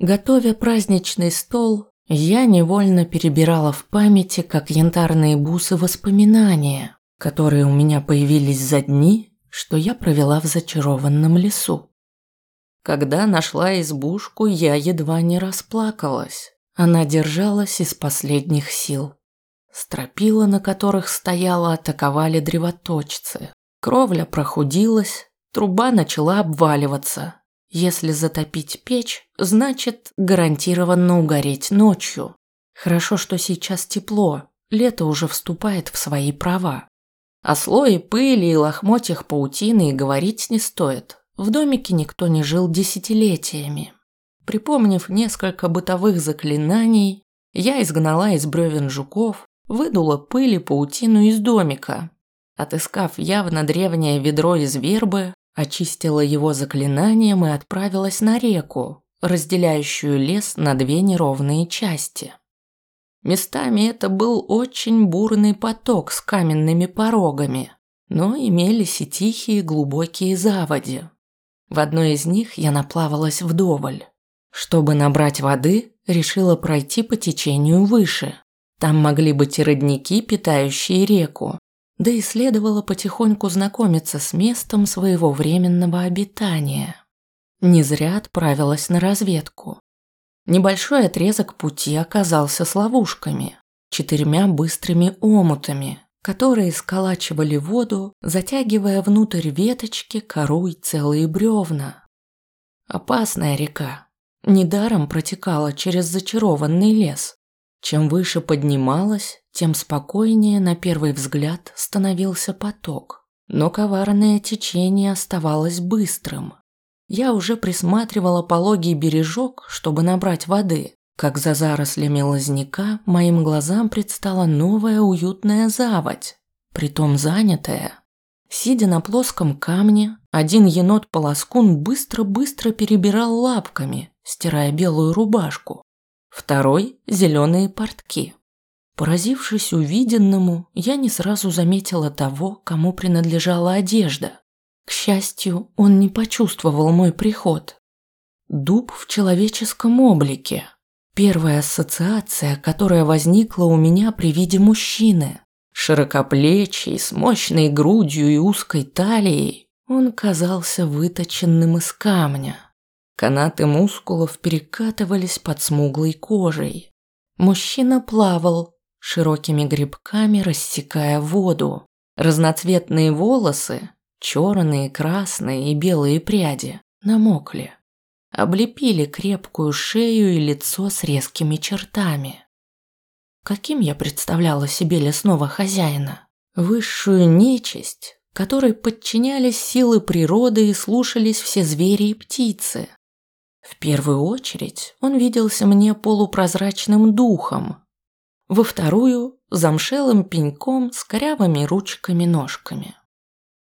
Готовя праздничный стол, я невольно перебирала в памяти, как янтарные бусы, воспоминания, которые у меня появились за дни, что я провела в зачарованном лесу. Когда нашла избушку, я едва не расплакалась. Она держалась из последних сил. Стропила, на которых стояла, атаковали древоточцы. Кровля прохудилась, труба начала обваливаться. Если затопить печь, значит гарантированно угореть ночью. Хорошо, что сейчас тепло, лето уже вступает в свои права. О слое пыли и лохмотьях паутины и говорить не стоит. В домике никто не жил десятилетиями. Припомнив несколько бытовых заклинаний, я изгнала из бревен жуков, выдула пыль и паутину из домика. Отыскав явно древнее ведро из вербы, очистила его заклинанием и отправилась на реку, разделяющую лес на две неровные части. Местами это был очень бурный поток с каменными порогами, но имелись и тихие глубокие заводи. В одной из них я наплавалась вдоволь. Чтобы набрать воды, решила пройти по течению выше. Там могли быть и родники, питающие реку, да и следовало потихоньку знакомиться с местом своего временного обитания. Не зря отправилась на разведку. Небольшой отрезок пути оказался с ловушками, четырьмя быстрыми омутами, которые сколачивали воду, затягивая внутрь веточки, кору и целые бревна. Опасная река. Недаром протекала через зачарованный лес. Чем выше поднималась, тем спокойнее на первый взгляд становился поток. Но коварное течение оставалось быстрым. Я уже присматривала пологий бережок, чтобы набрать воды, как за зарослями лозняка моим глазам предстала новая уютная заводь, притом занятая. Сидя на плоском камне, один енот-полоскун быстро-быстро перебирал лапками, стирая белую рубашку. Второй – зеленые портки. Поразившись увиденному, я не сразу заметила того, кому принадлежала одежда. К счастью, он не почувствовал мой приход. Дуб в человеческом облике. Первая ассоциация, которая возникла у меня при виде мужчины. Широкоплечий, с мощной грудью и узкой талией, он казался выточенным из камня. Канаты мускулов перекатывались под смуглой кожей. Мужчина плавал, широкими грибками рассекая воду. Разноцветные волосы, черные, красные и белые пряди, намокли. Облепили крепкую шею и лицо с резкими чертами. Каким я представляла себе лесного хозяина? Высшую нечисть, которой подчинялись силы природы и слушались все звери и птицы. В первую очередь он виделся мне полупрозрачным духом, во вторую – замшелым пеньком с корявыми ручками-ножками.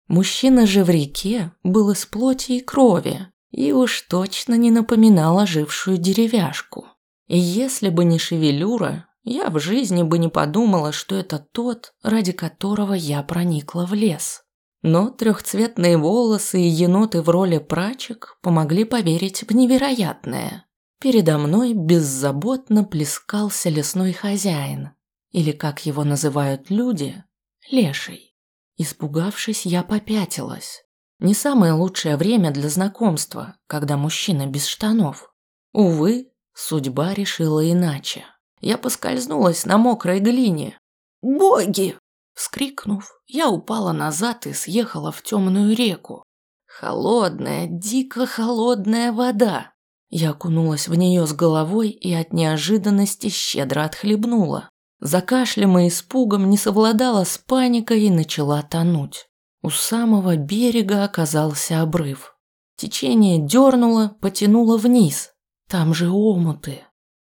Мужчина же в реке был из плоти и крови и уж точно не напоминал ожившую деревяшку. И если бы не шевелюра, я в жизни бы не подумала, что это тот, ради которого я проникла в лес. Но трехцветные волосы и еноты в роли прачек помогли поверить в невероятное. Передо мной беззаботно плескался лесной хозяин, или, как его называют люди, леший. Испугавшись, я попятилась. Не самое лучшее время для знакомства, когда мужчина без штанов. Увы, судьба решила иначе. Я поскользнулась на мокрой глине. «Боги!» Вскрикнув, я упала назад и съехала в темную реку. Холодная, дико холодная вода. Я окунулась в нее с головой и от неожиданности щедро отхлебнула. За кашлем и испугом не совладала с паникой и начала тонуть. У самого берега оказался обрыв. Течение дернуло, потянуло вниз. Там же омуты.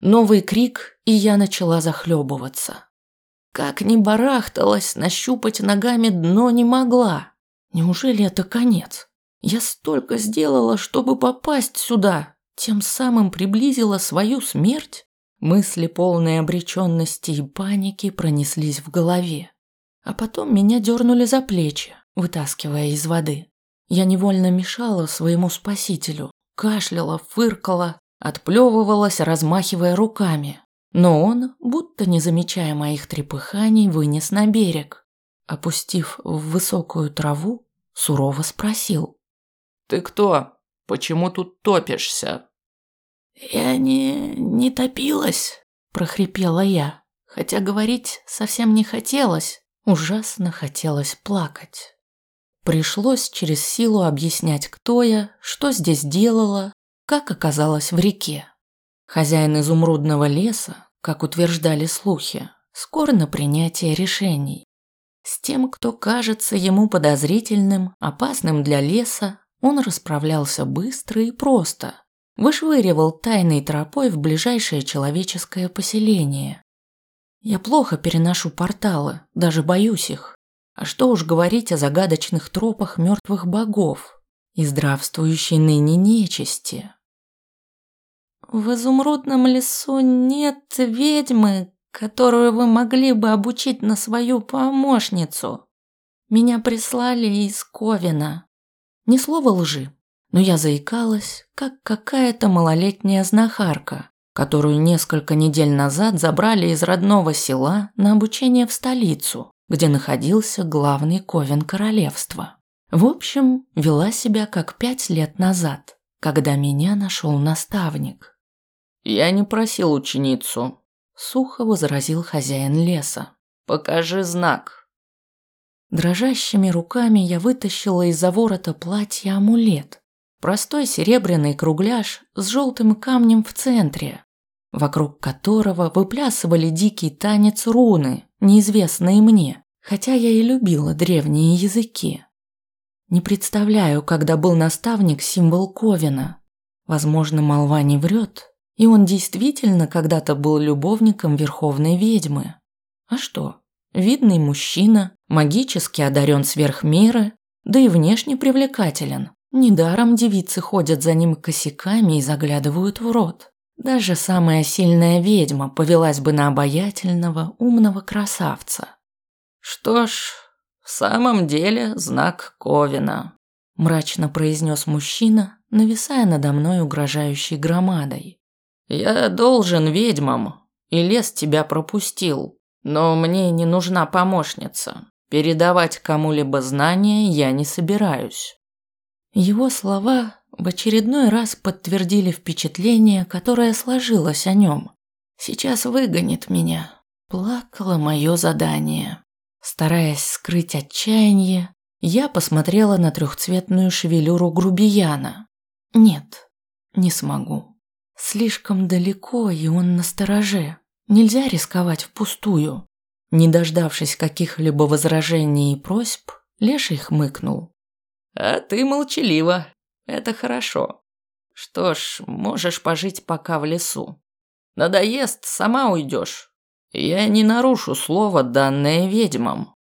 Новый крик, и я начала захлебываться. Как ни барахталась, нащупать ногами дно не могла. Неужели это конец? Я столько сделала, чтобы попасть сюда, тем самым приблизила свою смерть? Мысли, полные обреченности и паники, пронеслись в голове. А потом меня дернули за плечи, вытаскивая из воды. Я невольно мешала своему спасителю, кашляла, фыркала, отплевывалась, размахивая руками. Но он, будто не замечая моих трепыханий, вынес на берег. Опустив в высокую траву, сурово спросил. «Ты кто? Почему тут топишься?» «Я не... не топилась», – прохрипела я. Хотя говорить совсем не хотелось, ужасно хотелось плакать. Пришлось через силу объяснять, кто я, что здесь делала, как оказалась в реке. Хозяин изумрудного леса, как утверждали слухи, скоро на принятие решений. С тем, кто кажется ему подозрительным, опасным для леса, он расправлялся быстро и просто. Вышвыривал тайной тропой в ближайшее человеческое поселение. Я плохо переношу порталы, даже боюсь их. А что уж говорить о загадочных тропах мертвых богов и здравствующей ныне нечисти. В изумрудном лесу нет ведьмы, которую вы могли бы обучить на свою помощницу. Меня прислали из Ковина. Ни слова лжи, но я заикалась, как какая-то малолетняя знахарка, которую несколько недель назад забрали из родного села на обучение в столицу, где находился главный ковен королевства. В общем, вела себя как пять лет назад, когда меня нашел наставник. «Я не просил ученицу», – сухо возразил хозяин леса. «Покажи знак». Дрожащими руками я вытащила из-за ворота платья амулет. Простой серебряный кругляш с желтым камнем в центре, вокруг которого выплясывали дикий танец руны, неизвестные мне, хотя я и любила древние языки. Не представляю, когда был наставник символ Ковина. Возможно, молва не врет, и он действительно когда-то был любовником верховной ведьмы. А что? Видный мужчина, магически одарен сверх меры, да и внешне привлекателен. Недаром девицы ходят за ним косяками и заглядывают в рот. Даже самая сильная ведьма повелась бы на обаятельного, умного красавца. «Что ж, в самом деле знак Ковина», – мрачно произнес мужчина, нависая надо мной угрожающей громадой. «Я должен ведьмам, и лес тебя пропустил. Но мне не нужна помощница. Передавать кому-либо знания я не собираюсь. Его слова в очередной раз подтвердили впечатление, которое сложилось о нем. Сейчас выгонит меня. Плакало мое задание. Стараясь скрыть отчаяние, я посмотрела на трехцветную шевелюру грубияна. Нет, не смогу. Слишком далеко, и он на стороже. Нельзя рисковать впустую. Не дождавшись каких-либо возражений и просьб, Леший хмыкнул. «А ты молчалива. Это хорошо. Что ж, можешь пожить пока в лесу. Надоест, сама уйдешь. Я не нарушу слово, данное ведьмам».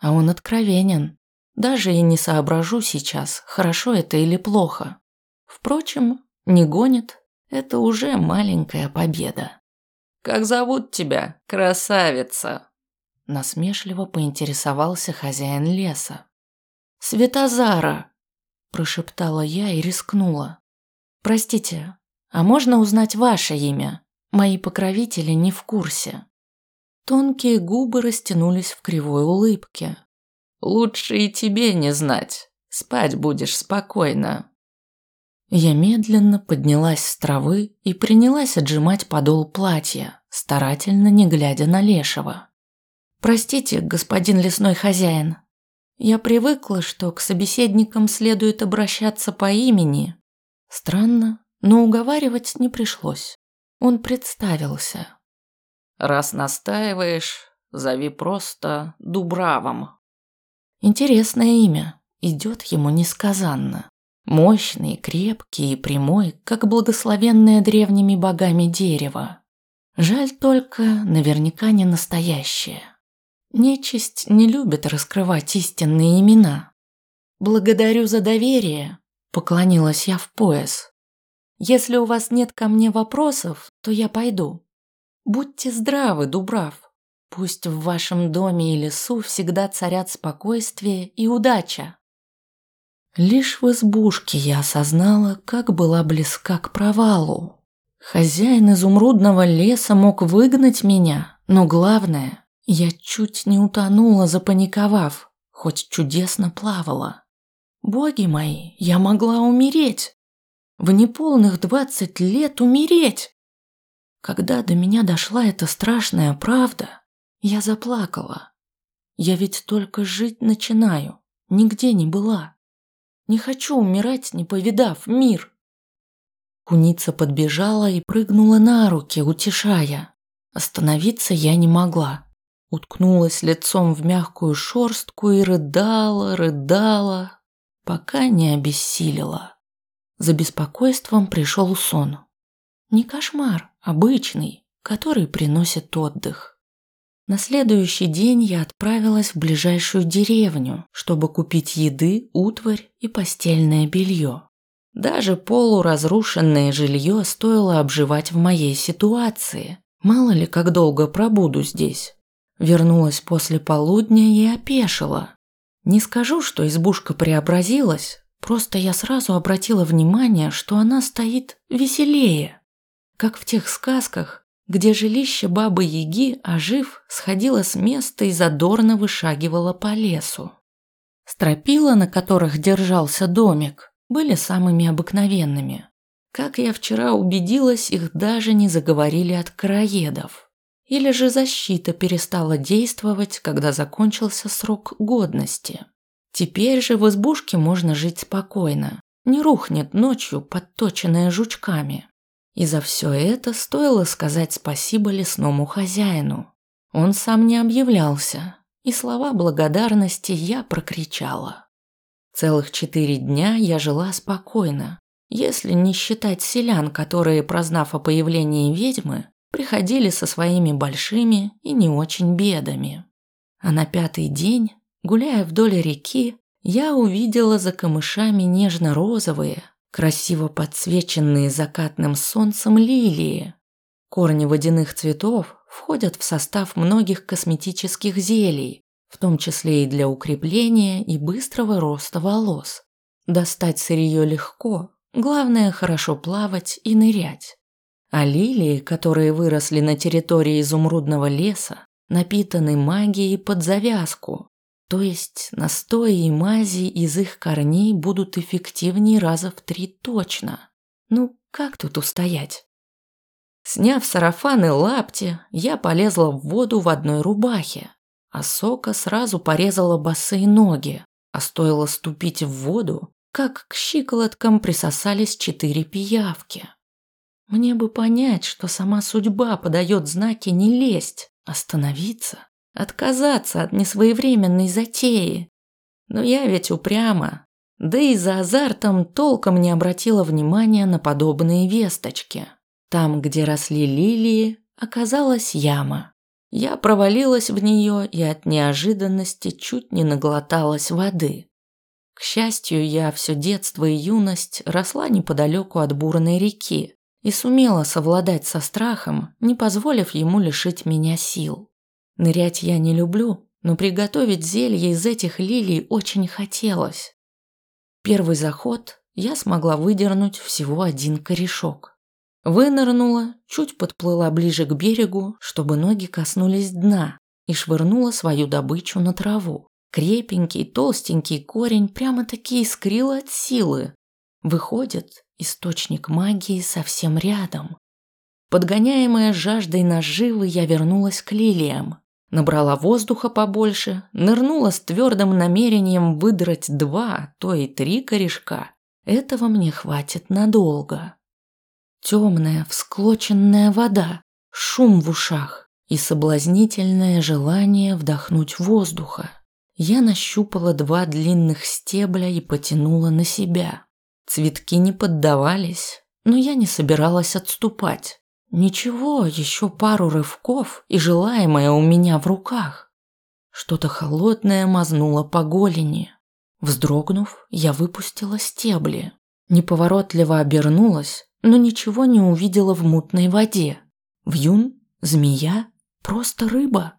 А он откровенен. Даже и не соображу сейчас, хорошо это или плохо. Впрочем, не гонит. Это уже маленькая победа. «Как зовут тебя, красавица?» Насмешливо поинтересовался хозяин леса. «Светозара!» – прошептала я и рискнула. «Простите, а можно узнать ваше имя? Мои покровители не в курсе». Тонкие губы растянулись в кривой улыбке. «Лучше и тебе не знать. Спать будешь спокойно». Я медленно поднялась с травы и принялась отжимать подол платья, старательно не глядя на Лешего. «Простите, господин лесной хозяин, я привыкла, что к собеседникам следует обращаться по имени. Странно, но уговаривать не пришлось. Он представился. «Раз настаиваешь, зови просто Дубравом». Интересное имя, идет ему несказанно. Мощный, крепкий и прямой, как благословенное древними богами дерево. Жаль только, наверняка не настоящее. Нечисть не любит раскрывать истинные имена. Благодарю за доверие, поклонилась я в пояс. Если у вас нет ко мне вопросов, то я пойду. Будьте здравы, Дубрав. Пусть в вашем доме и лесу всегда царят спокойствие и удача. Лишь в избушке я осознала, как была близка к провалу. Хозяин изумрудного леса мог выгнать меня, но главное, я чуть не утонула, запаниковав, хоть чудесно плавала. Боги мои, я могла умереть. В неполных двадцать лет умереть. Когда до меня дошла эта страшная правда, я заплакала. Я ведь только жить начинаю, нигде не была. Не хочу умирать, не повидав мир. Куница подбежала и прыгнула на руки, утешая. Остановиться я не могла. Уткнулась лицом в мягкую шорстку и рыдала, рыдала, пока не обессилила. За беспокойством пришел сон. Не кошмар, обычный, который приносит отдых. На следующий день я отправилась в ближайшую деревню, чтобы купить еды, утварь и постельное белье. Даже полуразрушенное жилье стоило обживать в моей ситуации. Мало ли, как долго пробуду здесь. Вернулась после полудня и опешила. Не скажу, что избушка преобразилась, просто я сразу обратила внимание, что она стоит веселее. Как в тех сказках, где жилище бабы-яги, ожив, сходила с места и задорно вышагивала по лесу. Стропила, на которых держался домик, были самыми обыкновенными. Как я вчера убедилась, их даже не заговорили от краедов. Или же защита перестала действовать, когда закончился срок годности. Теперь же в избушке можно жить спокойно. Не рухнет ночью, подточенная жучками. И за все это стоило сказать спасибо лесному хозяину. Он сам не объявлялся, и слова благодарности я прокричала. Целых четыре дня я жила спокойно, если не считать селян, которые, прознав о появлении ведьмы, приходили со своими большими и не очень бедами. А на пятый день, гуляя вдоль реки, я увидела за камышами нежно-розовые, красиво подсвеченные закатным солнцем лилии. Корни водяных цветов входят в состав многих косметических зелий, в том числе и для укрепления и быстрого роста волос. Достать сырье легко, главное хорошо плавать и нырять. А лилии, которые выросли на территории изумрудного леса, напитаны магией под завязку. То есть настои и мази из их корней будут эффективнее раза в три точно. Ну, как тут устоять? Сняв сарафан и лапти, я полезла в воду в одной рубахе, а Сока сразу порезала босые ноги, а стоило ступить в воду, как к щиколоткам присосались четыре пиявки. Мне бы понять, что сама судьба подает знаки не лезть, остановиться, отказаться от несвоевременной затеи. Но я ведь упряма, да и за азартом толком не обратила внимания на подобные весточки. Там, где росли лилии, оказалась яма. Я провалилась в нее и от неожиданности чуть не наглоталась воды. К счастью, я все детство и юность росла неподалеку от бурной реки, и сумела совладать со страхом, не позволив ему лишить меня сил. Нырять я не люблю, но приготовить зелье из этих лилий очень хотелось. Первый заход я смогла выдернуть всего один корешок. Вынырнула, чуть подплыла ближе к берегу, чтобы ноги коснулись дна, и швырнула свою добычу на траву. Крепенький, толстенький корень прямо-таки искрил от силы. Выходит, Источник магии совсем рядом. Подгоняемая жаждой наживы, я вернулась к лилиям. Набрала воздуха побольше, нырнула с твердым намерением выдрать два, то и три корешка. Этого мне хватит надолго. Темная, всклоченная вода, шум в ушах и соблазнительное желание вдохнуть воздуха. Я нащупала два длинных стебля и потянула на себя. Цветки не поддавались, но я не собиралась отступать. Ничего, еще пару рывков, и желаемое у меня в руках. Что-то холодное мазнуло по голени. Вздрогнув, я выпустила стебли. Неповоротливо обернулась, но ничего не увидела в мутной воде. Вьюн, змея, просто рыба.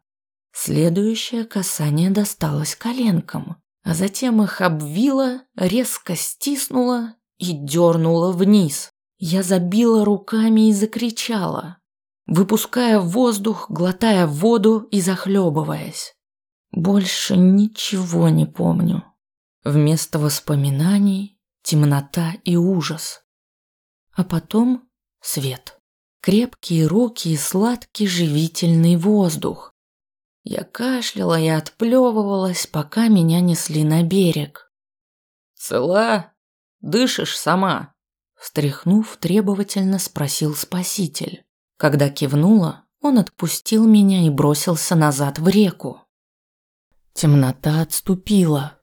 Следующее касание досталось коленкам, а затем их обвила, резко стиснула и дернула вниз. Я забила руками и закричала, выпуская воздух, глотая воду и захлебываясь. Больше ничего не помню. Вместо воспоминаний темнота и ужас. А потом свет. Крепкие руки и сладкий живительный воздух. Я кашляла и отплевывалась, пока меня несли на берег. «Цела? Дышишь сама?» Встряхнув, требовательно спросил спаситель. Когда кивнула, он отпустил меня и бросился назад в реку. Темнота отступила.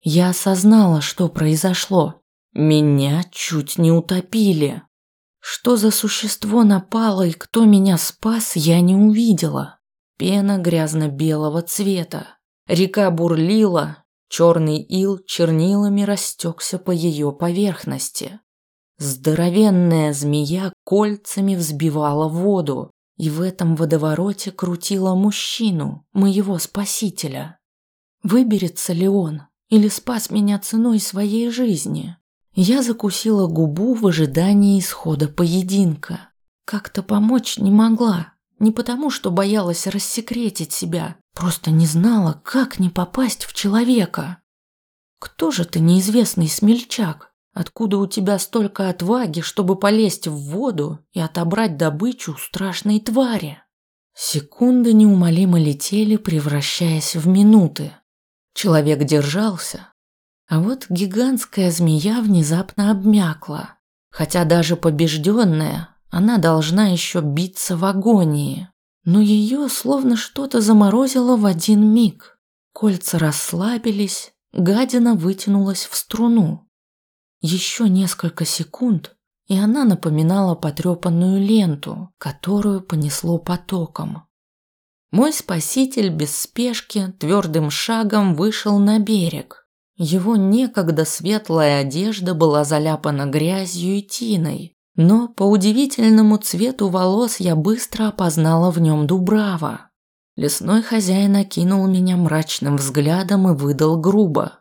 Я осознала, что произошло. Меня чуть не утопили. Что за существо напало и кто меня спас, я не увидела. Пена грязно-белого цвета. Река бурлила, черный ил чернилами растекся по ее поверхности. Здоровенная змея кольцами взбивала воду, и в этом водовороте крутила мужчину, моего спасителя. Выберется ли он или спас меня ценой своей жизни? Я закусила губу в ожидании исхода поединка. Как-то помочь не могла, не потому что боялась рассекретить себя, просто не знала, как не попасть в человека. Кто же ты, неизвестный смельчак? Откуда у тебя столько отваги, чтобы полезть в воду и отобрать добычу страшной твари? Секунды неумолимо летели, превращаясь в минуты. Человек держался, а вот гигантская змея внезапно обмякла. Хотя даже побежденная, она должна еще биться в агонии. Но ее словно что-то заморозило в один миг. Кольца расслабились, гадина вытянулась в струну. Еще несколько секунд, и она напоминала потрепанную ленту, которую понесло потоком. Мой спаситель без спешки твердым шагом вышел на берег. Его некогда светлая одежда была заляпана грязью и тиной, но по удивительному цвету волос я быстро опознала в нем Дубрава. Лесной хозяин окинул меня мрачным взглядом и выдал грубо.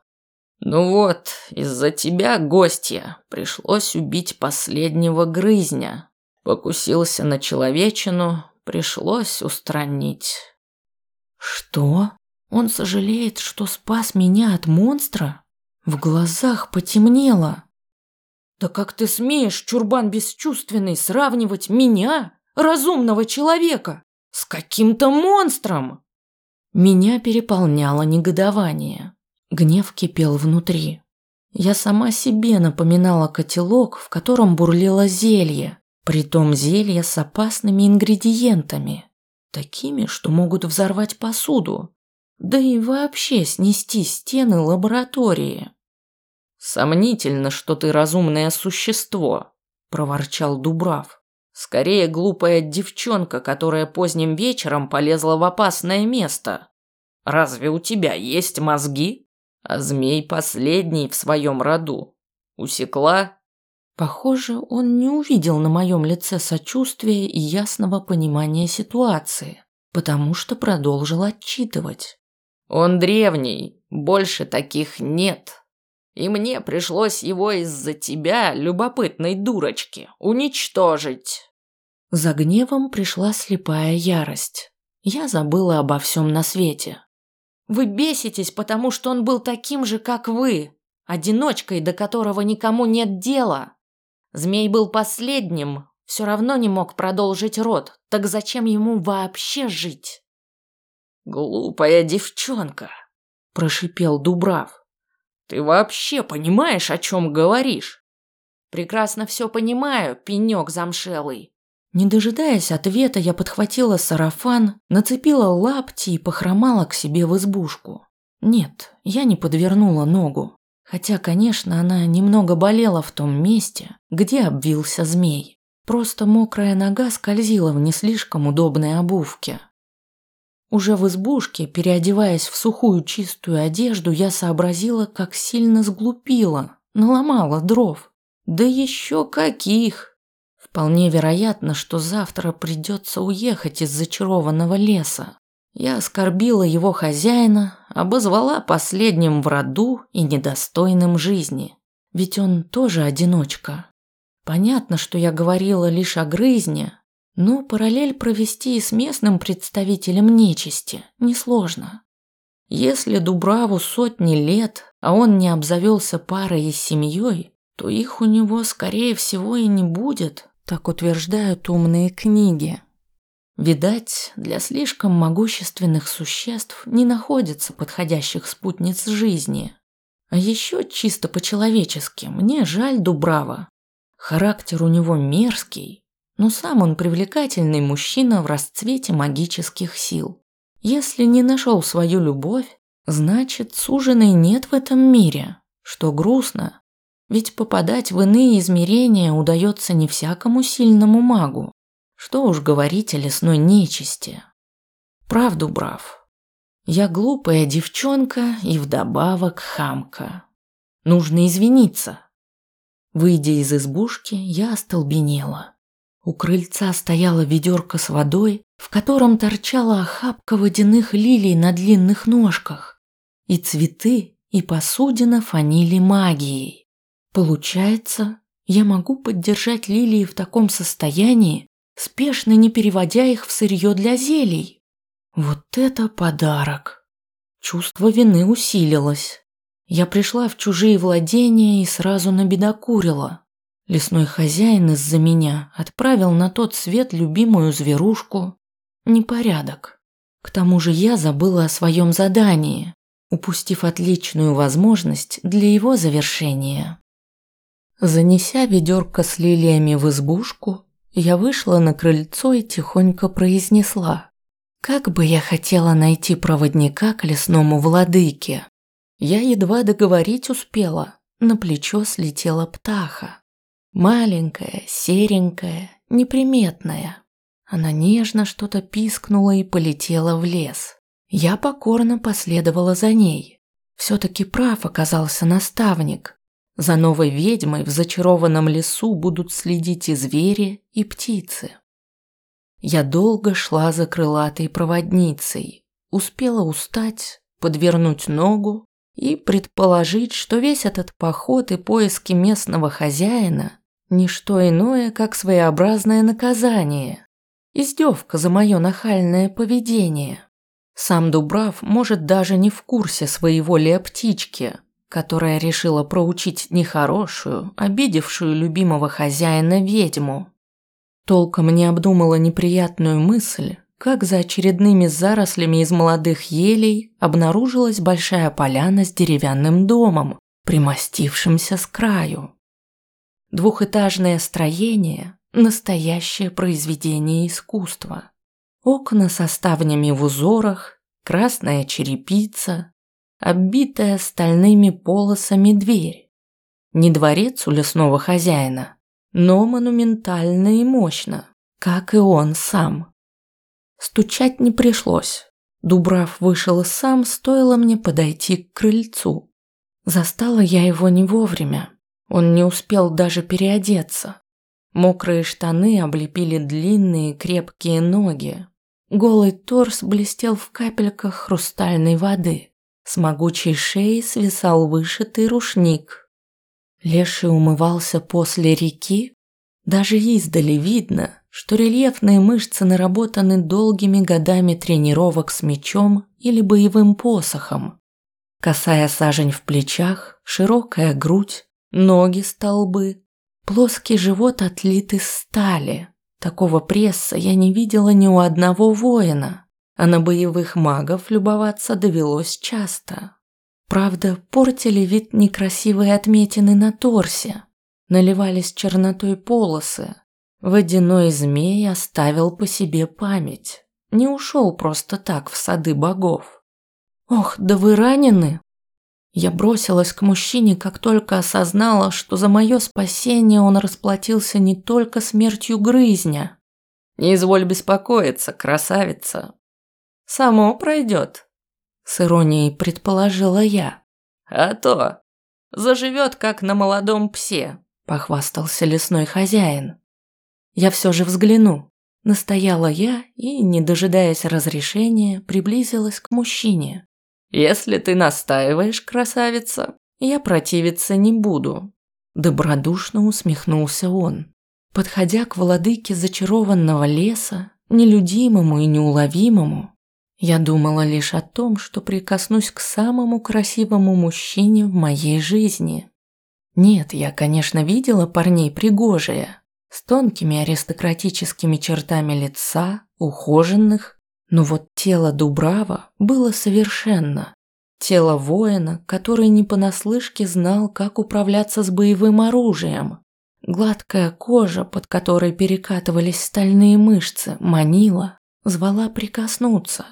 Ну вот, из-за тебя, гостья, пришлось убить последнего грызня. Покусился на человечину, пришлось устранить. Что? Он сожалеет, что спас меня от монстра? В глазах потемнело. Да как ты смеешь, чурбан бесчувственный, сравнивать меня, разумного человека, с каким-то монстром? Меня переполняло негодование. Гнев кипел внутри. Я сама себе напоминала котелок, в котором бурлило зелье, притом зелье с опасными ингредиентами, такими, что могут взорвать посуду, да и вообще снести стены лаборатории. «Сомнительно, что ты разумное существо», – проворчал Дубрав. «Скорее глупая девчонка, которая поздним вечером полезла в опасное место. Разве у тебя есть мозги?» А змей последний в своем роду. Усекла? Похоже, он не увидел на моем лице сочувствия и ясного понимания ситуации, потому что продолжил отчитывать. Он древний, больше таких нет. И мне пришлось его из-за тебя, любопытной дурочки, уничтожить. За гневом пришла слепая ярость. Я забыла обо всем на свете. Вы беситесь, потому что он был таким же, как вы, одиночкой, до которого никому нет дела. Змей был последним, все равно не мог продолжить род, так зачем ему вообще жить? Глупая девчонка, прошипел Дубрав. Ты вообще понимаешь, о чем говоришь? Прекрасно все понимаю, пенек замшелый. Не дожидаясь ответа, я подхватила сарафан, нацепила лапти и похромала к себе в избушку. Нет, я не подвернула ногу. Хотя, конечно, она немного болела в том месте, где обвился змей. Просто мокрая нога скользила в не слишком удобной обувке. Уже в избушке, переодеваясь в сухую чистую одежду, я сообразила, как сильно сглупила, наломала дров. Да еще каких! Вполне вероятно, что завтра придется уехать из зачарованного леса. Я оскорбила его хозяина, обозвала последним в роду и недостойным жизни. Ведь он тоже одиночка. Понятно, что я говорила лишь о грызне, но параллель провести и с местным представителем нечисти несложно. Если Дубраву сотни лет, а он не обзавелся парой и семьей, то их у него, скорее всего, и не будет, так утверждают умные книги. Видать, для слишком могущественных существ не находится подходящих спутниц жизни. А еще чисто по-человечески, мне жаль Дубрава. Характер у него мерзкий, но сам он привлекательный мужчина в расцвете магических сил. Если не нашел свою любовь, значит, суженой нет в этом мире, что грустно, ведь попадать в иные измерения удается не всякому сильному магу. Что уж говорить о лесной нечисти. Правду брав. Я глупая девчонка и вдобавок хамка. Нужно извиниться. Выйдя из избушки, я остолбенела. У крыльца стояла ведерко с водой, в котором торчала охапка водяных лилий на длинных ножках. И цветы, и посудина фанили магией. Получается, я могу поддержать лилии в таком состоянии, спешно не переводя их в сырье для зелий. Вот это подарок! Чувство вины усилилось. Я пришла в чужие владения и сразу набедокурила. Лесной хозяин из-за меня отправил на тот свет любимую зверушку. Непорядок. К тому же я забыла о своем задании, упустив отличную возможность для его завершения. Занеся ведерко с лилиями в избушку, я вышла на крыльцо и тихонько произнесла. Как бы я хотела найти проводника к лесному владыке. Я едва договорить успела, на плечо слетела птаха. Маленькая, серенькая, неприметная. Она нежно что-то пискнула и полетела в лес. Я покорно последовала за ней. Все-таки прав оказался наставник. За новой ведьмой в зачарованном лесу будут следить и звери, и птицы. Я долго шла за крылатой проводницей, успела устать, подвернуть ногу и предположить, что весь этот поход и поиски местного хозяина – не что иное, как своеобразное наказание, издевка за мое нахальное поведение. Сам Дубрав может даже не в курсе своего ли птички – которая решила проучить нехорошую, обидевшую любимого хозяина ведьму. Толком не обдумала неприятную мысль, как за очередными зарослями из молодых елей обнаружилась большая поляна с деревянным домом, примостившимся с краю. Двухэтажное строение – настоящее произведение искусства. Окна со ставнями в узорах, красная черепица, оббитая стальными полосами дверь. Не дворец у лесного хозяина, но монументально и мощно, как и он сам. Стучать не пришлось. Дубрав вышел сам, стоило мне подойти к крыльцу. Застала я его не вовремя. Он не успел даже переодеться. Мокрые штаны облепили длинные крепкие ноги. Голый торс блестел в капельках хрустальной воды. С могучей шеи свисал вышитый рушник. Леший умывался после реки. Даже издали видно, что рельефные мышцы наработаны долгими годами тренировок с мечом или боевым посохом. Косая сажень в плечах, широкая грудь, ноги столбы, плоский живот отлит из стали. Такого пресса я не видела ни у одного воина а на боевых магов любоваться довелось часто. Правда, портили вид некрасивые отметины на торсе, наливались чернотой полосы. Водяной змей оставил по себе память, не ушел просто так в сады богов. «Ох, да вы ранены!» Я бросилась к мужчине, как только осознала, что за мое спасение он расплатился не только смертью грызня. «Не изволь беспокоиться, красавица. Само пройдет. С иронией предположила я. А то. Заживет, как на молодом псе, похвастался лесной хозяин. Я все же взгляну. Настояла я и, не дожидаясь разрешения, приблизилась к мужчине. «Если ты настаиваешь, красавица, я противиться не буду. Добродушно усмехнулся он. Подходя к владыке зачарованного леса, нелюдимому и неуловимому, я думала лишь о том, что прикоснусь к самому красивому мужчине в моей жизни. Нет, я, конечно, видела парней пригожие, с тонкими аристократическими чертами лица, ухоженных, но вот тело Дубрава было совершенно. Тело воина, который не понаслышке знал, как управляться с боевым оружием. Гладкая кожа, под которой перекатывались стальные мышцы, манила, звала прикоснуться.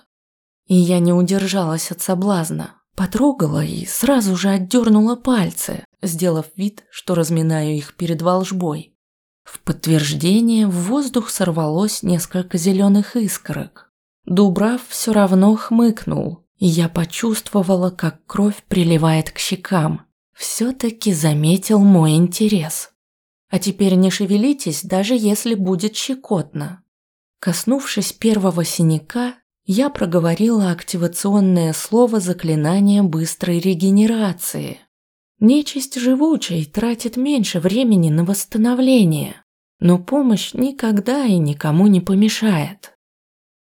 И я не удержалась от соблазна, потрогала и сразу же отдернула пальцы, сделав вид, что разминаю их перед волжбой. В подтверждение в воздух сорвалось несколько зеленых искорок. Дубрав все равно хмыкнул, и я почувствовала, как кровь приливает к щекам. Все-таки заметил мой интерес. А теперь не шевелитесь, даже если будет щекотно. Коснувшись первого синяка, я проговорила активационное слово заклинания быстрой регенерации. Нечисть живучая и тратит меньше времени на восстановление, но помощь никогда и никому не помешает.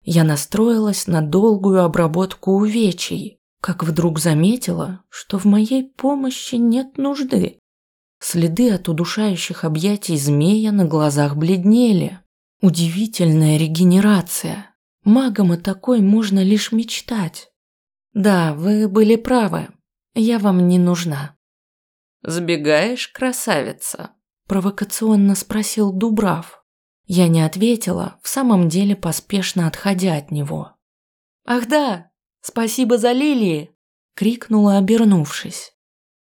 Я настроилась на долгую обработку увечий, как вдруг заметила, что в моей помощи нет нужды. Следы от удушающих объятий змея на глазах бледнели. Удивительная регенерация. Магом о такой можно лишь мечтать. Да, вы были правы. Я вам не нужна. «Сбегаешь, красавица?» Провокационно спросил Дубрав. Я не ответила, в самом деле поспешно отходя от него. «Ах да! Спасибо за лилии!» – крикнула, обернувшись.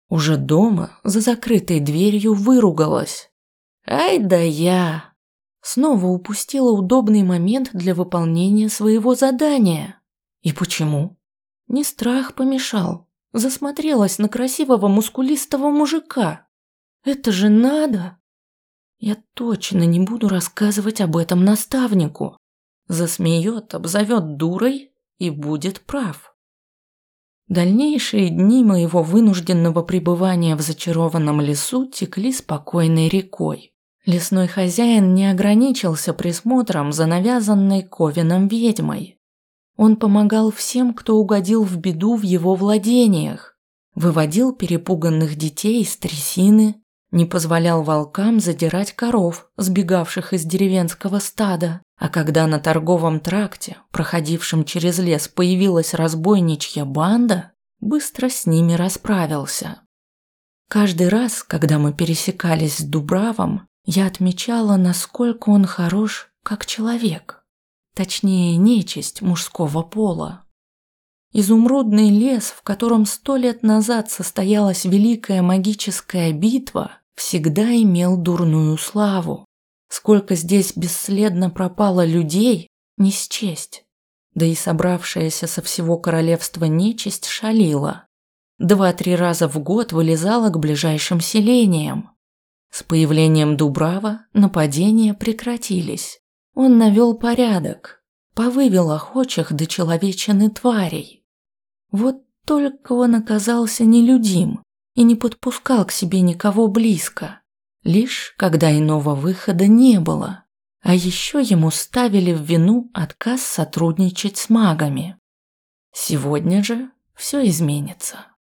Уже дома, за закрытой дверью, выругалась. «Ай да я!» Снова упустила удобный момент для выполнения своего задания. И почему? Не страх помешал. Засмотрелась на красивого мускулистого мужика. Это же надо! Я точно не буду рассказывать об этом наставнику. Засмеет, обзовет дурой и будет прав. Дальнейшие дни моего вынужденного пребывания в зачарованном лесу текли спокойной рекой. Лесной хозяин не ограничился присмотром за навязанной Ковином ведьмой. Он помогал всем, кто угодил в беду в его владениях, выводил перепуганных детей из трясины, не позволял волкам задирать коров, сбегавших из деревенского стада. А когда на торговом тракте, проходившем через лес, появилась разбойничья банда, быстро с ними расправился. Каждый раз, когда мы пересекались с Дубравом, я отмечала, насколько он хорош как человек. Точнее, нечисть мужского пола. Изумрудный лес, в котором сто лет назад состоялась великая магическая битва, всегда имел дурную славу. Сколько здесь бесследно пропало людей, не счесть. Да и собравшаяся со всего королевства нечисть шалила. Два-три раза в год вылезала к ближайшим селениям. С появлением Дубрава нападения прекратились. Он навел порядок, повывел охочих до человечины тварей. Вот только он оказался нелюдим, и не подпускал к себе никого близко, лишь когда иного выхода не было. А еще ему ставили в вину отказ сотрудничать с магами. Сегодня же все изменится.